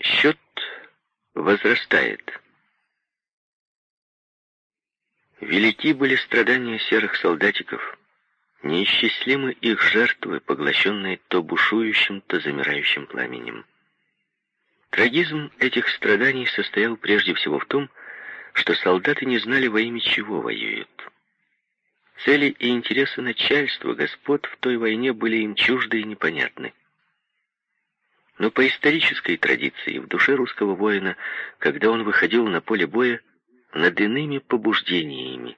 Счет возрастает. Велики были страдания серых солдатиков, неисчислимы их жертвы, поглощенные то бушующим, то замирающим пламенем. Трагизм этих страданий состоял прежде всего в том, что солдаты не знали во имя чего воюют. Цели и интересы начальства, господ в той войне были им чужды и непонятны. Но по исторической традиции в душе русского воина, когда он выходил на поле боя, над иными побуждениями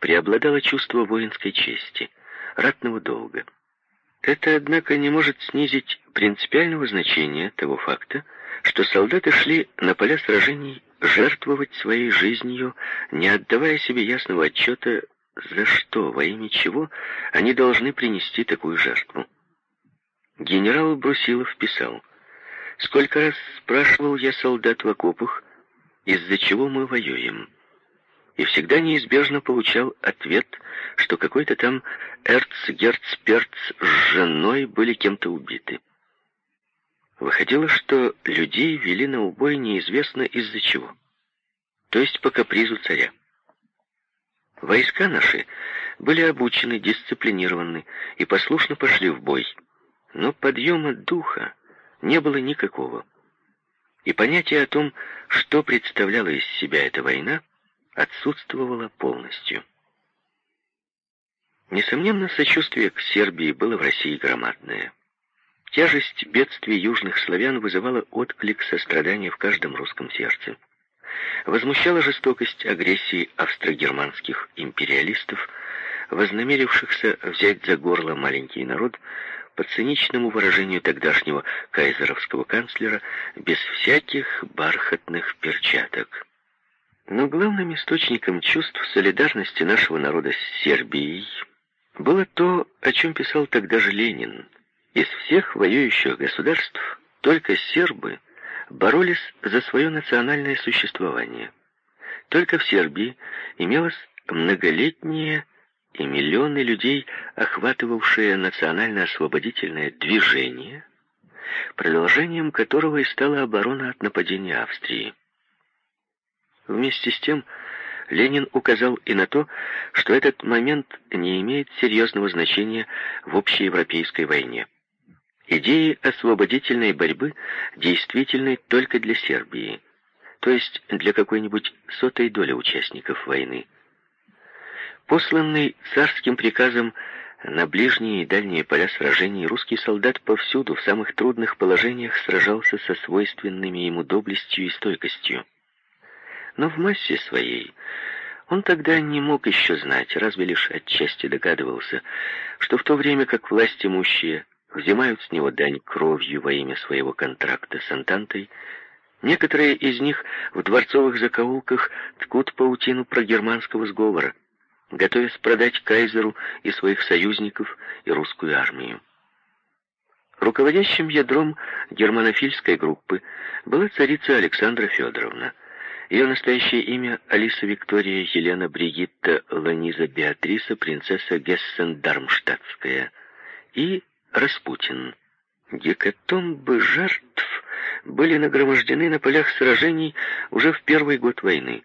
преобладало чувство воинской чести, ратного долга. Это, однако, не может снизить принципиального значения того факта, что солдаты шли на поля сражений жертвовать своей жизнью, не отдавая себе ясного отчета, за что, во имя чего они должны принести такую жертву. Генерал Брусилов писал, «Сколько раз спрашивал я солдат в окопах, из-за чего мы воюем?» И всегда неизбежно получал ответ, что какой-то там эрцгерцперц с женой были кем-то убиты. Выходило, что людей вели на убой неизвестно из-за чего. То есть по капризу царя. Войска наши были обучены, дисциплинированы и послушно пошли в бой но подъема духа не было никакого. И понятие о том, что представляла из себя эта война, отсутствовало полностью. Несомненно, сочувствие к Сербии было в России громадное. Тяжесть бедствий южных славян вызывала отклик сострадания в каждом русском сердце. Возмущала жестокость агрессии австрогерманских империалистов, вознамерившихся взять за горло маленький народ, по циничному выражению тогдашнего кайзеровского канцлера, без всяких бархатных перчаток. Но главным источником чувств солидарности нашего народа с Сербией было то, о чем писал тогда же Ленин. Из всех воюющих государств только сербы боролись за свое национальное существование. Только в Сербии имелось многолетнее и миллионы людей, охватывавшие национально-освободительное движение, продолжением которого и стала оборона от нападения Австрии. Вместе с тем, Ленин указал и на то, что этот момент не имеет серьезного значения в общеевропейской войне. Идеи освободительной борьбы действительны только для Сербии, то есть для какой-нибудь сотой доли участников войны. Посланный царским приказом на ближние и дальние поля сражений, русский солдат повсюду, в самых трудных положениях, сражался со свойственными ему доблестью и стойкостью. Но в массе своей он тогда не мог еще знать, разве лишь отчасти догадывался, что в то время как власть имущие взимают с него дань кровью во имя своего контракта с Антантой, некоторые из них в дворцовых закоулках ткут паутину про германского сговора — готовясь продать кайзеру и своих союзников, и русскую армию. Руководящим ядром германофильской группы была царица Александра Федоровна. Ее настоящее имя Алиса Виктория Елена Бригитта Ланиза Беатриса, принцесса Гессен-Дармштадтская, и Распутин. Гекатомбы жертв были нагромождены на полях сражений уже в первый год войны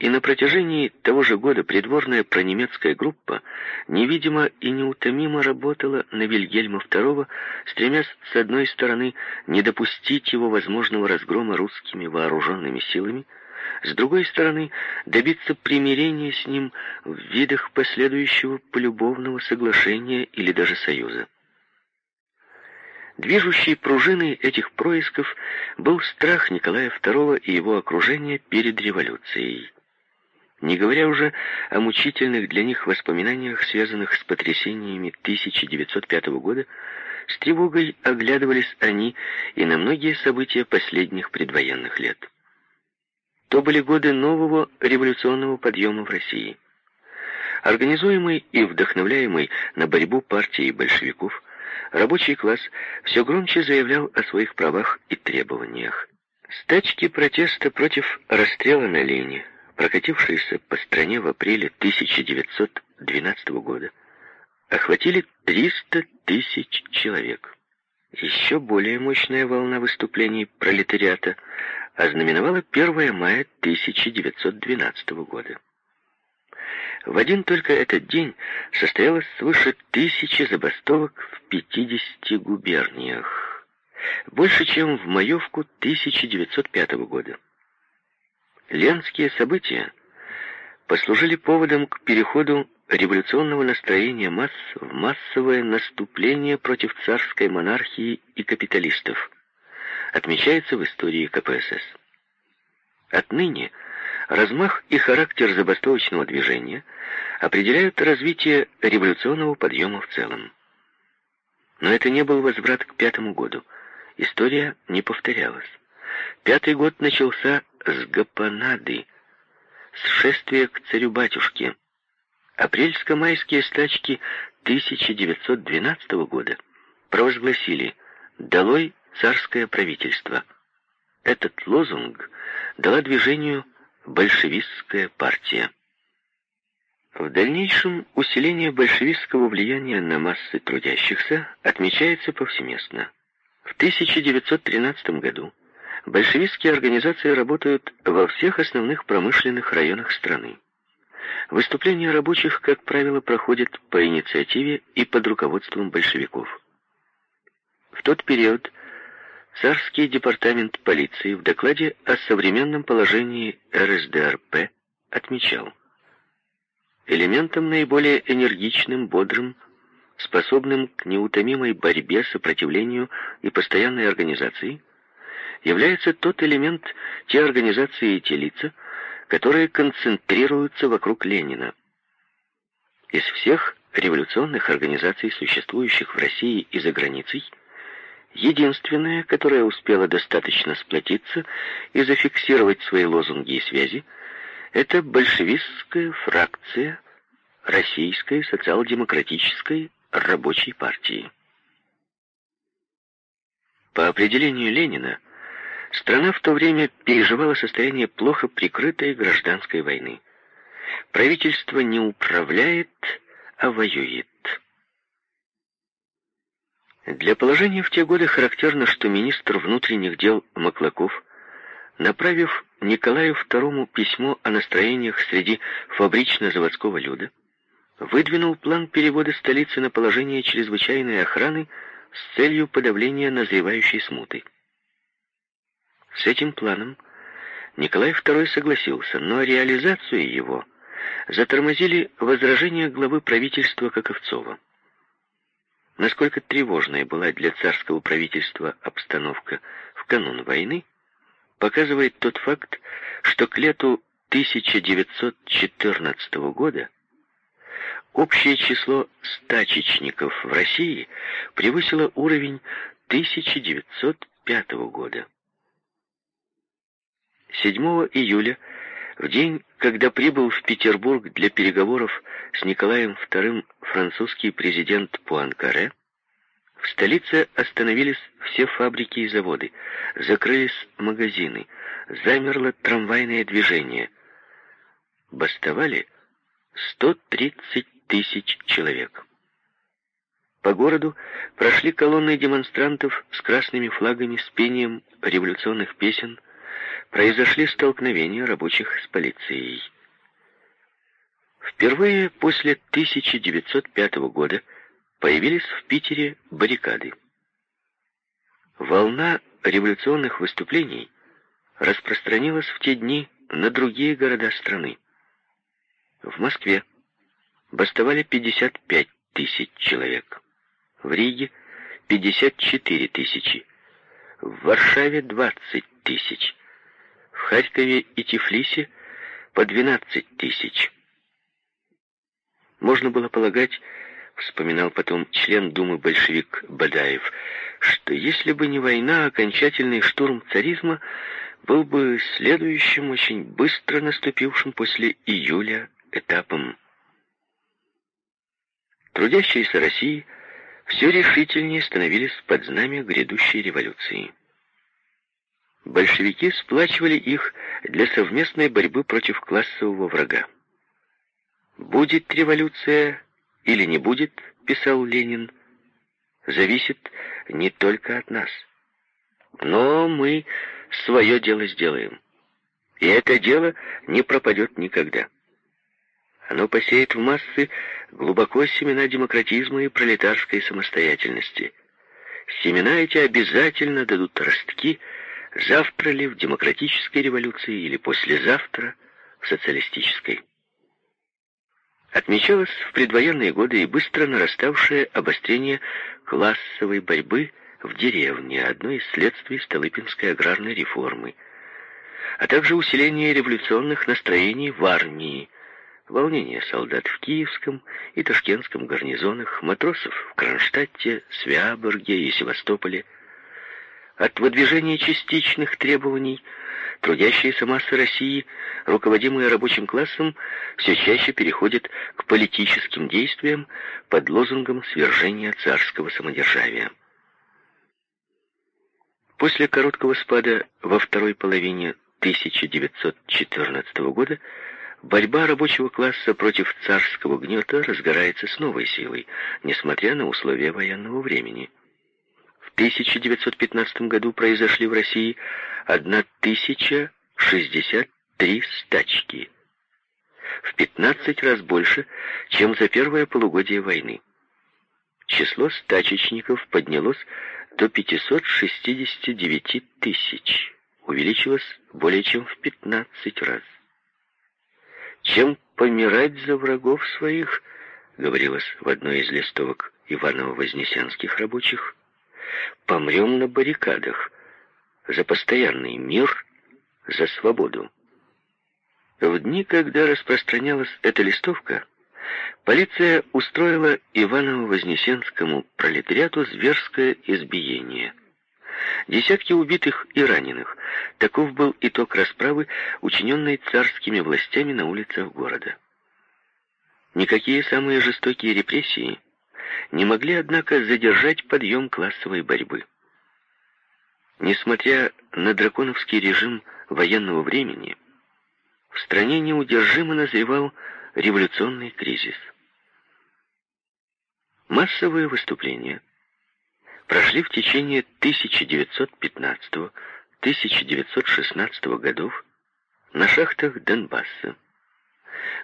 и на протяжении того же года придворная пронемецкая группа невидимо и неутомимо работала на Вильгельма II, стремясь с одной стороны не допустить его возможного разгрома русскими вооруженными силами, с другой стороны добиться примирения с ним в видах последующего полюбовного соглашения или даже союза. Движущей пружиной этих происков был страх Николая II и его окружения перед революцией не говоря уже о мучительных для них воспоминаниях, связанных с потрясениями 1905 года, с тревогой оглядывались они и на многие события последних предвоенных лет. То были годы нового революционного подъема в России. Организуемый и вдохновляемый на борьбу партии большевиков, рабочий класс все громче заявлял о своих правах и требованиях. Стачки протеста против расстрела на Лене, прокатившиеся по стране в апреле 1912 года, охватили 300 тысяч человек. Еще более мощная волна выступлений пролетариата ознаменовала 1 мая 1912 года. В один только этот день состоялось свыше тысячи забастовок в 50 губерниях, больше, чем в маевку 1905 года. Ленские события послужили поводом к переходу революционного настроения масс в массовое наступление против царской монархии и капиталистов, отмечается в истории КПСС. Отныне размах и характер забастовочного движения определяют развитие революционного подъема в целом. Но это не был возврат к пятому году. История не повторялась. Пятый год начался с Гапонады, с шествия к царю-батюшке. Апрельско-майские стачки 1912 года провозгласили «Долой царское правительство». Этот лозунг дала движению большевистская партия. В дальнейшем усиление большевистского влияния на массы трудящихся отмечается повсеместно. В 1913 году большевистские организации работают во всех основных промышленных районах страны. Выступления рабочих, как правило, проходят по инициативе и под руководством большевиков. В тот период Царский департамент полиции в докладе о современном положении РСДРП отмечал, элементом наиболее энергичным, бодрым, способным к неутомимой борьбе, сопротивлению и постоянной организации, является тот элемент, те организации и те лица, которые концентрируются вокруг Ленина. Из всех революционных организаций, существующих в России и за границей, Единственная, которая успела достаточно сплотиться и зафиксировать свои лозунги и связи, это большевистская фракция Российской социал-демократической рабочей партии. По определению Ленина, страна в то время переживала состояние плохо прикрытой гражданской войны. Правительство не управляет, а воюет. Для положения в те годы характерно, что министр внутренних дел Маклаков, направив Николаю II письмо о настроениях среди фабрично-заводского люда, выдвинул план перевода столицы на положение чрезвычайной охраны с целью подавления назревающей смуты. С этим планом Николай II согласился, но реализацию его затормозили возражения главы правительства Каковцова. Насколько тревожной была для царского правительства обстановка в канун войны, показывает тот факт, что к лету 1914 года общее число стачечников в России превысило уровень 1905 года. 7 июля, в день, когда прибыл в Петербург для переговоров с Николаем II французский президент Пуанкаре, в столице остановились все фабрики и заводы, закрылись магазины, замерло трамвайное движение. Бастовали 130 тысяч человек. По городу прошли колонны демонстрантов с красными флагами, с пением революционных песен. Произошли столкновения рабочих с полицией. Впервые после 1905 года появились в Питере баррикады. Волна революционных выступлений распространилась в те дни на другие города страны. В Москве бастовали 55 тысяч человек, в Риге 54 тысячи, в Варшаве 20 тысяч, в Харькове и Тифлисе по 12 тысяч. Можно было полагать, вспоминал потом член Думы большевик Бадаев, что если бы не война, окончательный штурм царизма был бы следующим, очень быстро наступившим после июля этапом. Трудящиеся России все решительнее становились под знамя грядущей революции. Большевики сплачивали их для совместной борьбы против классового врага. Будет революция или не будет, писал Ленин, зависит не только от нас. Но мы свое дело сделаем. И это дело не пропадет никогда. Оно посеет в массы глубоко семена демократизма и пролетарской самостоятельности. Семена эти обязательно дадут ростки, завтра ли в демократической революции или послезавтра в социалистической. Отмечалось в предвоенные годы и быстро нараставшее обострение классовой борьбы в деревне, одно из следствий Столыпинской аграрной реформы, а также усиление революционных настроений в армии, волнение солдат в Киевском и Ташкентском гарнизонах, матросов в Кронштадте, Свяборге и Севастополе. От выдвижения частичных требований трудящиеся массы России, руководимые рабочим классом, все чаще переходят к политическим действиям под лозунгом свержения царского самодержавия. После короткого спада во второй половине 1914 года Борьба рабочего класса против царского гнета разгорается с новой силой, несмотря на условия военного времени. В 1915 году произошли в России 1063 стачки, в 15 раз больше, чем за первое полугодие войны. Число стачечников поднялось до 569 тысяч, увеличилось более чем в 15 раз. Чем помирать за врагов своих, говорилось в одной из листовок Иваново-Вознесенских рабочих, помрем на баррикадах за постоянный мир, за свободу. В дни, когда распространялась эта листовка, полиция устроила Иваново-Вознесенскому пролетариату зверское избиение – Десятки убитых и раненых. Таков был итог расправы, учиненной царскими властями на улицах города. Никакие самые жестокие репрессии не могли, однако, задержать подъем классовой борьбы. Несмотря на драконовский режим военного времени, в стране неудержимо назревал революционный кризис. Массовые выступления – прошли в течение 1915-1916 годов на шахтах Донбасса,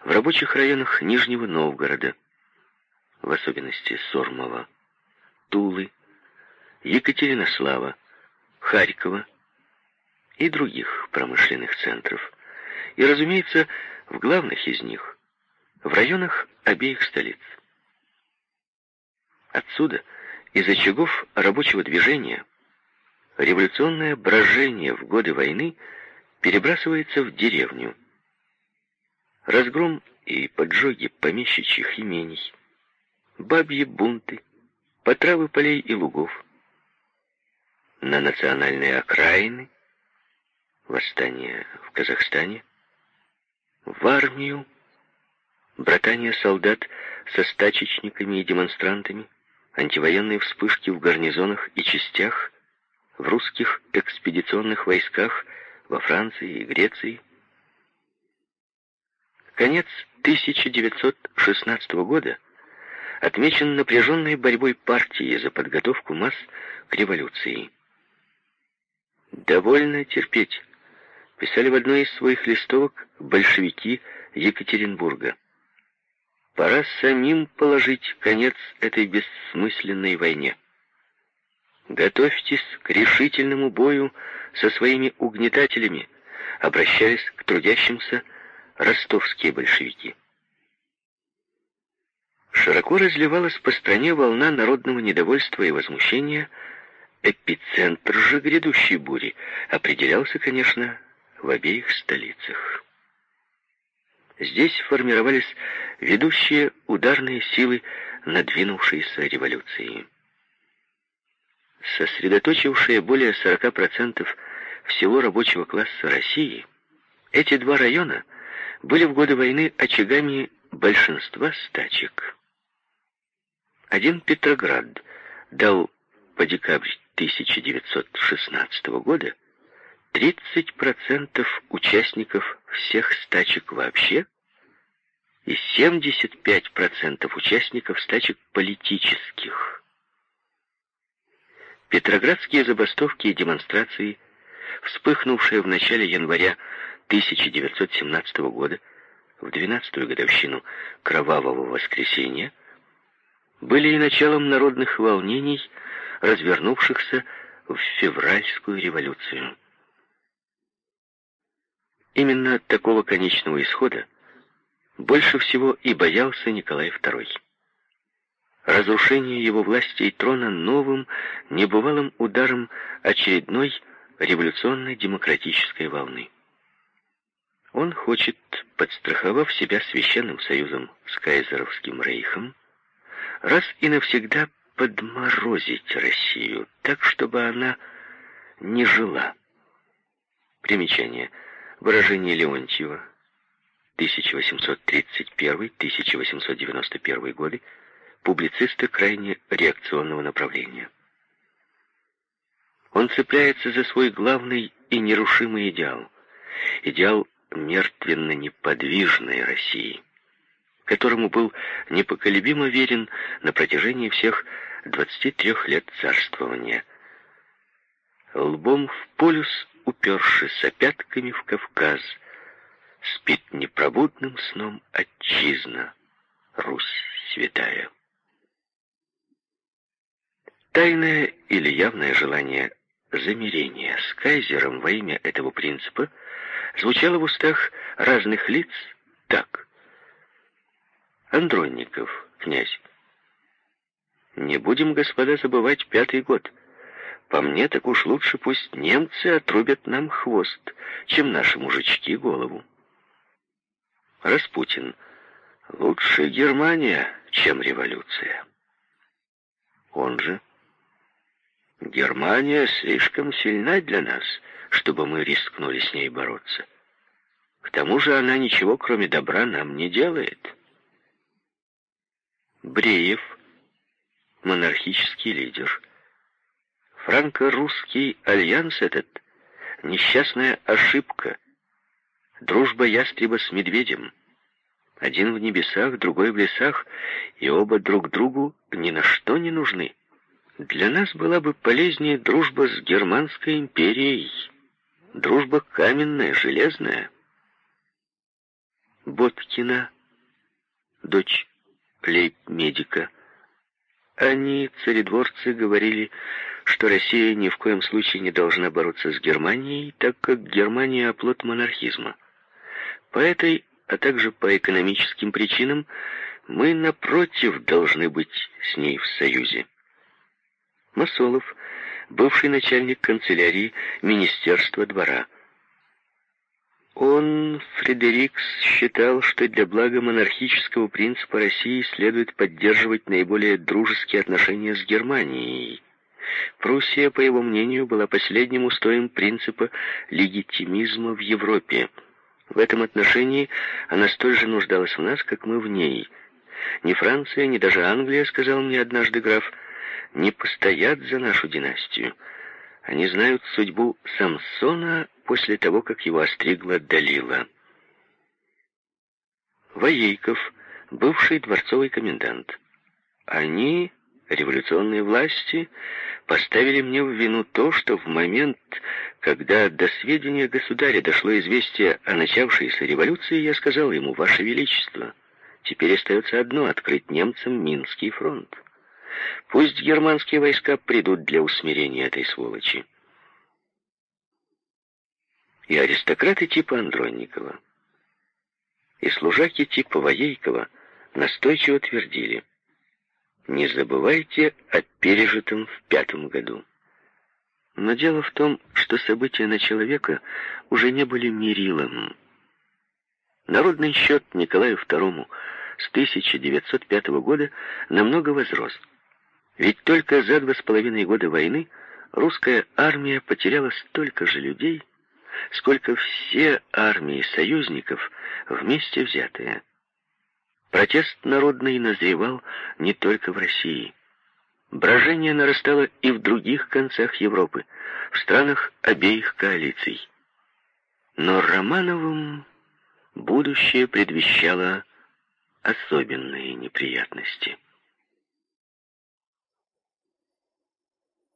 в рабочих районах Нижнего Новгорода, в особенности Сормова, Тулы, Екатеринослава, Харькова и других промышленных центров, и, разумеется, в главных из них, в районах обеих столиц. Отсюда – из очагов рабочего движения революционное брожение в годы войны перебрасывается в деревню. Разгром и поджоги помещичьих имений, бабьи бунты, потравы полей и лугов, на национальные окраины, восстание в Казахстане, в армию, братание солдат со стачечниками и демонстрантами, антивоенные вспышки в гарнизонах и частях, в русских экспедиционных войсках во Франции и Греции. Конец 1916 года отмечен напряженной борьбой партии за подготовку масс к революции. «Довольно терпеть», писали в одной из своих листовок большевики Екатеринбурга. Пора самим положить конец этой бессмысленной войне. Готовьтесь к решительному бою со своими угнетателями, обращались к трудящимся ростовские большевики. Широко разливалась по стране волна народного недовольства и возмущения. Эпицентр же грядущей бури определялся, конечно, в обеих столицах. Здесь формировались ведущие ударные силы надвинувшейся революции. Сосредоточившие более 40% всего рабочего класса России, эти два района были в годы войны очагами большинства стачек. Один Петроград дал по декабрь 1916 года 30% участников всех стачек вообще и 75% участников стачек политических. Петроградские забастовки и демонстрации, вспыхнувшие в начале января 1917 года, в 12-ю годовщину Кровавого воскресенья, были и началом народных волнений, развернувшихся в февральскую революцию. Именно такого конечного исхода больше всего и боялся Николай II. Разрушение его власти и трона новым, небывалым ударом очередной революционной демократической волны. Он хочет, подстраховав себя священным союзом с кайзеровским рейхом, раз и навсегда подморозить Россию, так, чтобы она не жила. Примечание. Выражение Леонтьева. 1831-1891 годы. Публицисты крайне реакционного направления. Он цепляется за свой главный и нерушимый идеал. Идеал мертвенно-неподвижной России, которому был непоколебимо верен на протяжении всех 23 лет царствования. Лбом в полюс, упершись опятками в Кавказ, спит непробудным сном отчизна, Русь святая. Тайное или явное желание замирения с кайзером во имя этого принципа звучало в устах разных лиц так. Андронников, князь. Не будем, господа, забывать пятый год. По мне, так уж лучше пусть немцы отрубят нам хвост, чем наши мужички голову. Распутин. Лучше Германия, чем революция. Он же. Германия слишком сильна для нас, чтобы мы рискнули с ней бороться. К тому же она ничего, кроме добра, нам не делает. Бреев, монархический лидер. Франко-русский альянс этот — несчастная ошибка. Дружба ястреба с медведем. Один в небесах, другой в лесах, и оба друг другу ни на что не нужны. Для нас была бы полезнее дружба с Германской империей. Дружба каменная, железная. Боткина, дочь лейб-медика. Они, царедворцы, говорили, что Россия ни в коем случае не должна бороться с Германией, так как Германия — оплот монархизма. По этой, а также по экономическим причинам, мы, напротив, должны быть с ней в союзе. Масолов, бывший начальник канцелярии Министерства двора. Он, Фредерикс, считал, что для блага монархического принципа России следует поддерживать наиболее дружеские отношения с Германией. Пруссия, по его мнению, была последним устоем принципа легитимизма в Европе. В этом отношении она столь же нуждалась в нас, как мы в ней. Ни Франция, ни даже Англия, сказал мне однажды граф, не постоят за нашу династию. Они знают судьбу Самсона после того, как его остригла Далила. Воейков, бывший дворцовый комендант. Они, революционные власти, поставили мне в вину то, что в момент, когда до сведения государя дошло известие о начавшейся революции, я сказал ему, «Ваше Величество, теперь остается одно — открыть немцам Минский фронт». Пусть германские войска придут для усмирения этой сволочи. И аристократы типа Андронникова, и служаки типа Воейкова настойчиво твердили, не забывайте о пережитом в пятом году. Но дело в том, что события на человека уже не были мерилом. Народный счет Николаю II с 1905 года намного возрос. Ведь только за два с половиной года войны русская армия потеряла столько же людей, сколько все армии союзников вместе взятые. Протест народный назревал не только в России. Брожение нарастало и в других концах Европы, в странах обеих коалиций. Но Романовым будущее предвещало особенные неприятности.